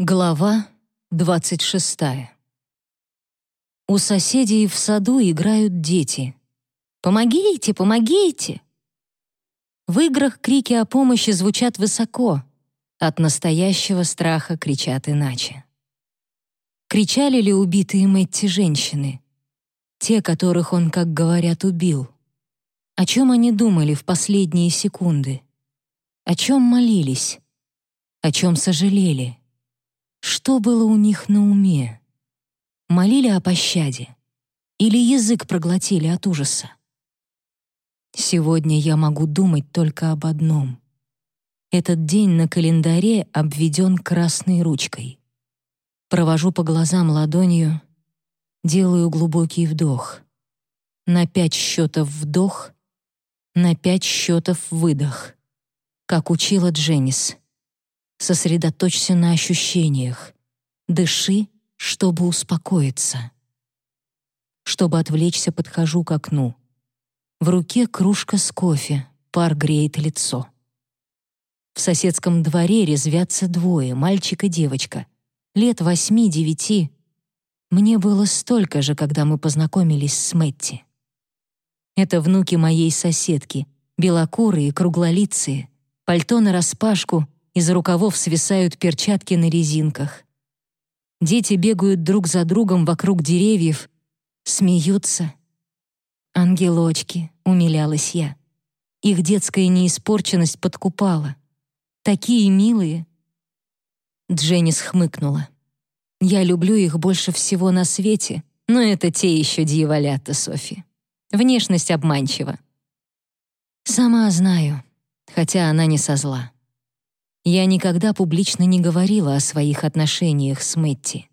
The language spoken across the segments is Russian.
Глава 26. У соседей в саду играют дети. «Помогите, помогите!» В играх крики о помощи звучат высоко, от настоящего страха кричат иначе. Кричали ли убитые Мэтти женщины? Те, которых он, как говорят, убил. О чем они думали в последние секунды? О чем молились? О чем сожалели? Что было у них на уме? Молили о пощаде? Или язык проглотили от ужаса? Сегодня я могу думать только об одном. Этот день на календаре обведен красной ручкой. Провожу по глазам ладонью, делаю глубокий вдох. На пять счетов вдох, на пять счетов выдох. Как учила Дженнис — Сосредоточься на ощущениях. Дыши, чтобы успокоиться. Чтобы отвлечься, подхожу к окну. В руке кружка с кофе, пар греет лицо. В соседском дворе резвятся двое, мальчик и девочка. Лет восьми-девяти. Мне было столько же, когда мы познакомились с Мэтти. Это внуки моей соседки, белокурые, круглолицые, пальто нараспашку — из рукавов свисают перчатки на резинках. Дети бегают друг за другом вокруг деревьев, смеются. «Ангелочки», — умилялась я. Их детская неиспорченность подкупала. Такие милые. Дженнис хмыкнула. «Я люблю их больше всего на свете, но это те еще дьяволята, Софи. Внешность обманчива». «Сама знаю, хотя она не со зла». Я никогда публично не говорила о своих отношениях с Мэтти.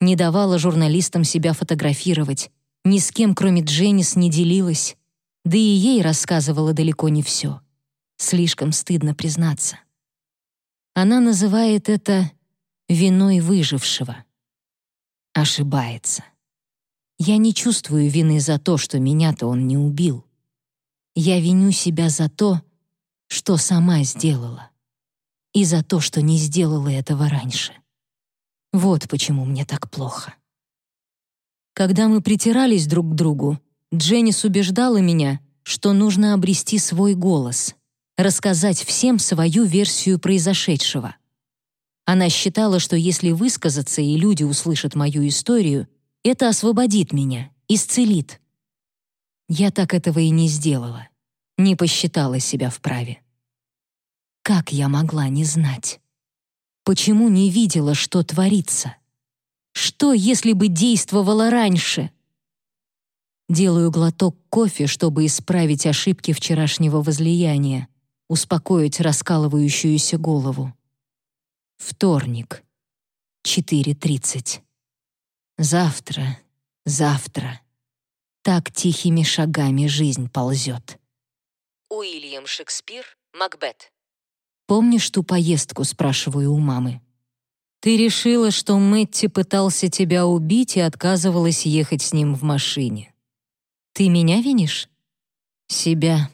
Не давала журналистам себя фотографировать, ни с кем, кроме Дженнис, не делилась, да и ей рассказывала далеко не все. Слишком стыдно признаться. Она называет это «виной выжившего». Ошибается. Я не чувствую вины за то, что меня-то он не убил. Я виню себя за то, что сама сделала и за то, что не сделала этого раньше. Вот почему мне так плохо. Когда мы притирались друг к другу, Дженнис убеждала меня, что нужно обрести свой голос, рассказать всем свою версию произошедшего. Она считала, что если высказаться и люди услышат мою историю, это освободит меня, исцелит. Я так этого и не сделала, не посчитала себя вправе. Как я могла не знать? Почему не видела, что творится? Что, если бы действовала раньше? Делаю глоток кофе, чтобы исправить ошибки вчерашнего возлияния, успокоить раскалывающуюся голову. Вторник. 4.30. Завтра, завтра. Так тихими шагами жизнь ползет. Уильям Шекспир, Макбет. «Помнишь ту поездку?» — спрашиваю у мамы. «Ты решила, что Мэтти пытался тебя убить и отказывалась ехать с ним в машине. Ты меня винишь?» «Себя.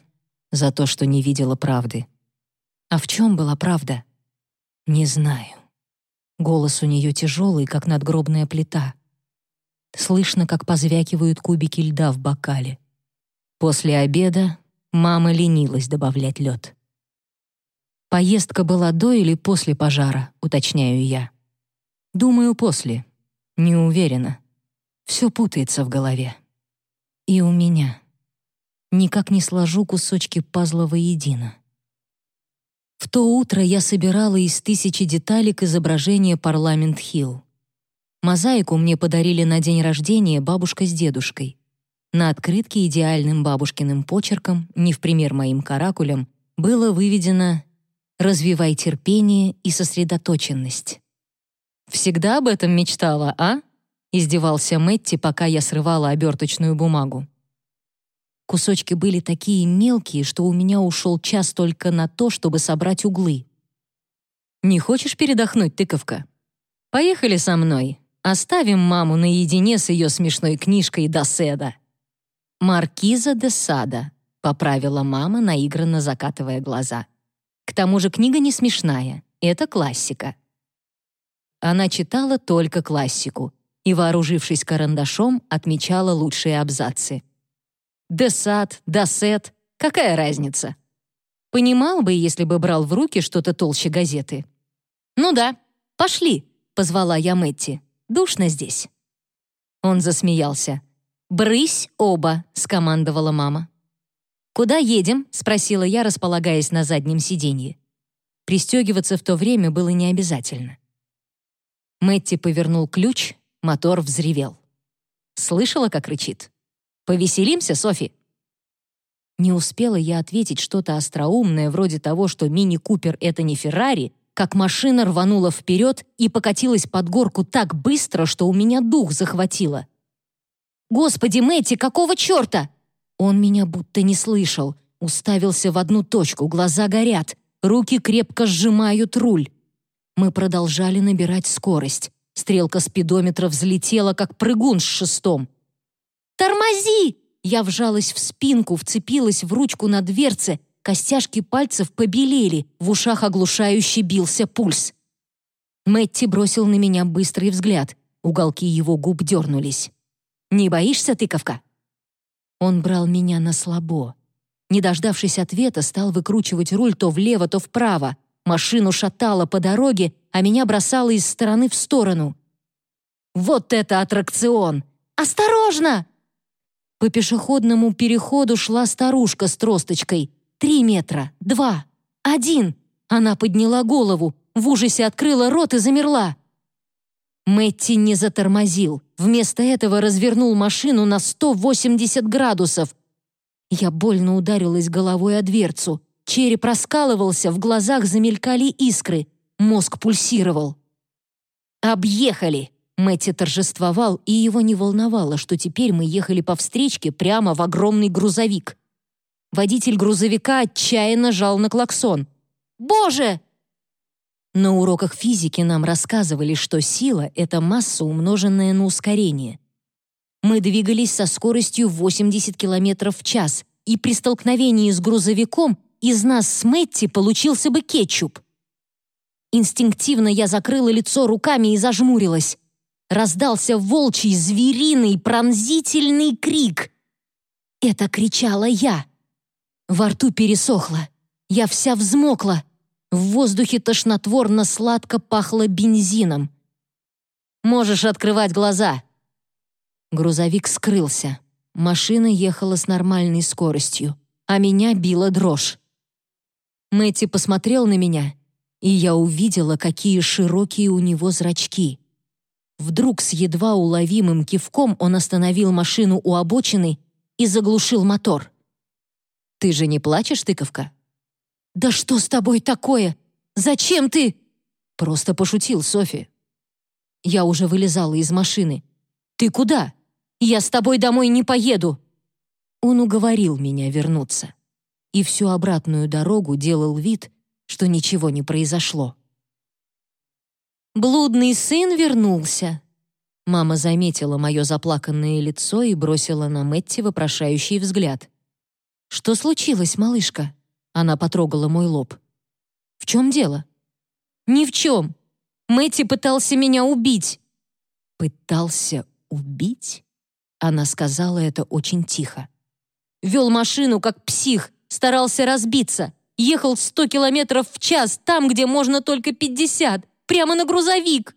За то, что не видела правды». «А в чем была правда?» «Не знаю». Голос у нее тяжелый, как надгробная плита. Слышно, как позвякивают кубики льда в бокале. После обеда мама ленилась добавлять лед. Поездка была до или после пожара, уточняю я. Думаю, после. Не уверена. Все путается в голове. И у меня. Никак не сложу кусочки пазла воедино. В то утро я собирала из тысячи деталек изображение Парламент-Хилл. Мозаику мне подарили на день рождения бабушка с дедушкой. На открытке идеальным бабушкиным почерком, не в пример моим каракулям, было выведено Развивай терпение и сосредоточенность. «Всегда об этом мечтала, а?» — издевался Мэтти, пока я срывала оберточную бумагу. Кусочки были такие мелкие, что у меня ушел час только на то, чтобы собрать углы. «Не хочешь передохнуть, тыковка? Поехали со мной. Оставим маму наедине с ее смешной книжкой Доседа». «Маркиза де Сада», — поправила мама, наигранно закатывая глаза. К тому же книга не смешная, это классика. она читала только классику и, вооружившись карандашом, отмечала лучшие абзацы. «Десад», «Досет» — какая разница? Понимал бы, если бы брал в руки что-то толще газеты. «Ну да, пошли», — позвала я Мэтти. «Душно здесь». Он засмеялся. «Брысь оба», — скомандовала мама. «Куда едем?» — спросила я, располагаясь на заднем сиденье. Пристегиваться в то время было не обязательно. Мэтти повернул ключ, мотор взревел. Слышала, как рычит? «Повеселимся, Софи?» Не успела я ответить что-то остроумное, вроде того, что мини-купер — это не Феррари, как машина рванула вперед и покатилась под горку так быстро, что у меня дух захватило. «Господи, Мэтти, какого черта?» Он меня будто не слышал, уставился в одну точку, глаза горят, руки крепко сжимают руль. Мы продолжали набирать скорость. Стрелка спидометра взлетела, как прыгун с шестом. «Тормози!» Я вжалась в спинку, вцепилась в ручку на дверце, костяшки пальцев побелели, в ушах оглушающе бился пульс. Мэтти бросил на меня быстрый взгляд, уголки его губ дернулись. «Не боишься, тыковка?» Он брал меня на слабо. Не дождавшись ответа, стал выкручивать руль то влево, то вправо. Машину шатало по дороге, а меня бросало из стороны в сторону. «Вот это аттракцион! Осторожно!» По пешеходному переходу шла старушка с тросточкой. Три метра, два, один. Она подняла голову, в ужасе открыла рот и замерла. Мэтти не затормозил. Вместо этого развернул машину на 180 градусов. Я больно ударилась головой о дверцу. Череп раскалывался, в глазах замелькали искры. Мозг пульсировал. «Объехали!» Мэтти торжествовал, и его не волновало, что теперь мы ехали по встречке прямо в огромный грузовик. Водитель грузовика отчаянно жал на клаксон. «Боже!» На уроках физики нам рассказывали, что сила — это масса, умноженная на ускорение. Мы двигались со скоростью 80 км в час, и при столкновении с грузовиком из нас с Мэтти получился бы кетчуп. Инстинктивно я закрыла лицо руками и зажмурилась раздался волчий, звериный, пронзительный крик. Это кричала я. Во рту пересохло. Я вся взмокла. В воздухе тошнотворно-сладко пахло бензином. «Можешь открывать глаза!» Грузовик скрылся. Машина ехала с нормальной скоростью, а меня била дрожь. Мэтти посмотрел на меня, и я увидела, какие широкие у него зрачки. Вдруг с едва уловимым кивком он остановил машину у обочины и заглушил мотор. «Ты же не плачешь, тыковка?» «Да что с тобой такое? Зачем ты?» Просто пошутил Софи. Я уже вылезала из машины. «Ты куда? Я с тобой домой не поеду!» Он уговорил меня вернуться. И всю обратную дорогу делал вид, что ничего не произошло. Блудный сын вернулся. Мама заметила мое заплаканное лицо и бросила на Мэтти вопрошающий взгляд. «Что случилось, малышка?» Она потрогала мой лоб. «В чем дело?» «Ни в чем. Мэтти пытался меня убить». «Пытался убить?» Она сказала это очень тихо. «Вел машину, как псих, старался разбиться. Ехал сто километров в час, там, где можно только пятьдесят прямо на грузовик!»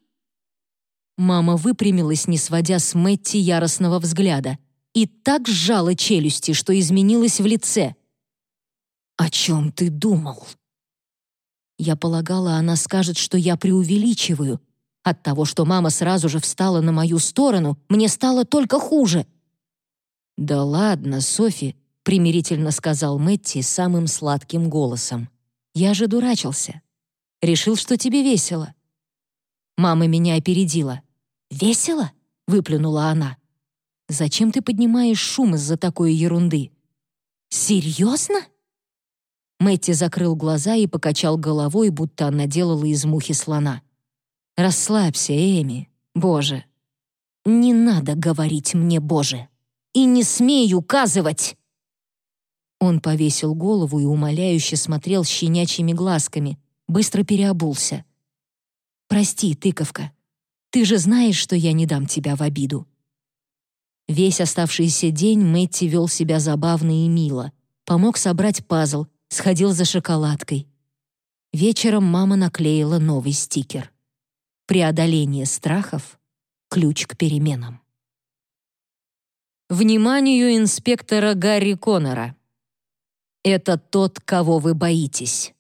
Мама выпрямилась, не сводя с Мэтти яростного взгляда, и так сжала челюсти, что изменилась в лице. «О чем ты думал?» Я полагала, она скажет, что я преувеличиваю. От того, что мама сразу же встала на мою сторону, мне стало только хуже. «Да ладно, Софи», — примирительно сказал Мэтти самым сладким голосом. «Я же дурачился. Решил, что тебе весело. Мама меня опередила. «Весело?» — выплюнула она. «Зачем ты поднимаешь шум из-за такой ерунды?» «Серьезно?» Мэтти закрыл глаза и покачал головой, будто она делала из мухи слона. «Расслабься, Эми. Боже!» «Не надо говорить мне «Боже!» и не смей указывать!» Он повесил голову и умоляюще смотрел щенячьими глазками, быстро переобулся. «Прости, тыковка, Ты же знаешь, что я не дам тебя в обиду». Весь оставшийся день Мэтти вел себя забавно и мило, помог собрать пазл, сходил за шоколадкой. Вечером мама наклеила новый стикер. «Преодоление страхов — ключ к переменам». Вниманию инспектора Гарри Коннора. Это тот, кого вы боитесь.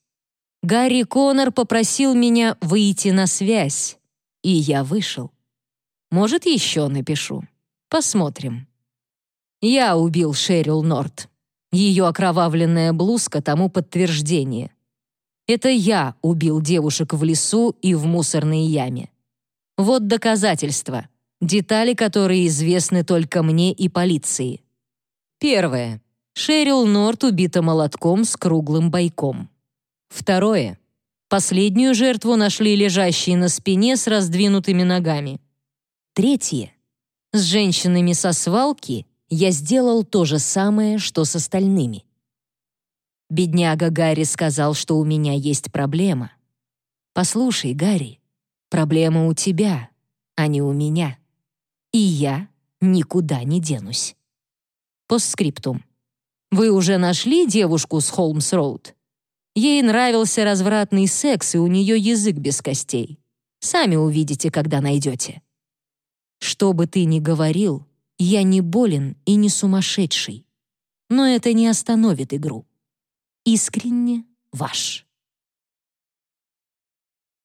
Гарри Коннор попросил меня выйти на связь, и я вышел. Может, еще напишу. Посмотрим. Я убил Шерил Норт. Ее окровавленная блузка тому подтверждение. Это я убил девушек в лесу и в мусорной яме. Вот доказательства детали которые известны только мне и полиции. Первое. Шерил Норт убита молотком с круглым бойком. Второе. Последнюю жертву нашли лежащей на спине с раздвинутыми ногами. Третье. С женщинами со свалки я сделал то же самое, что с остальными. Бедняга Гарри сказал, что у меня есть проблема. Послушай, Гарри, проблема у тебя, а не у меня и я никуда не денусь. Постскриптум. Вы уже нашли девушку с Холмс-Роуд? Ей нравился развратный секс, и у нее язык без костей. Сами увидите, когда найдете. Что бы ты ни говорил, я не болен и не сумасшедший. Но это не остановит игру. Искренне ваш.